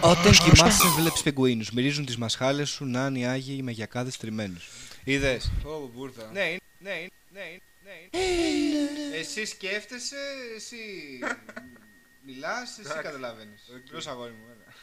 Όταν κοιμάσαι βλέπεις πιγκουίνους. Μυρίζουν τις μασχάλες σου να είναι οι άγιοι με γιακάδες τριμμένους Είδες Ω, μπούρδα. Ναι, ναι, ναι, ναι. Εσύ σκέφτεσαι, εσύ μιλάς, εσύ καταλαβαίνεις. καταλαβαίνεις αγόρι μου, έλα.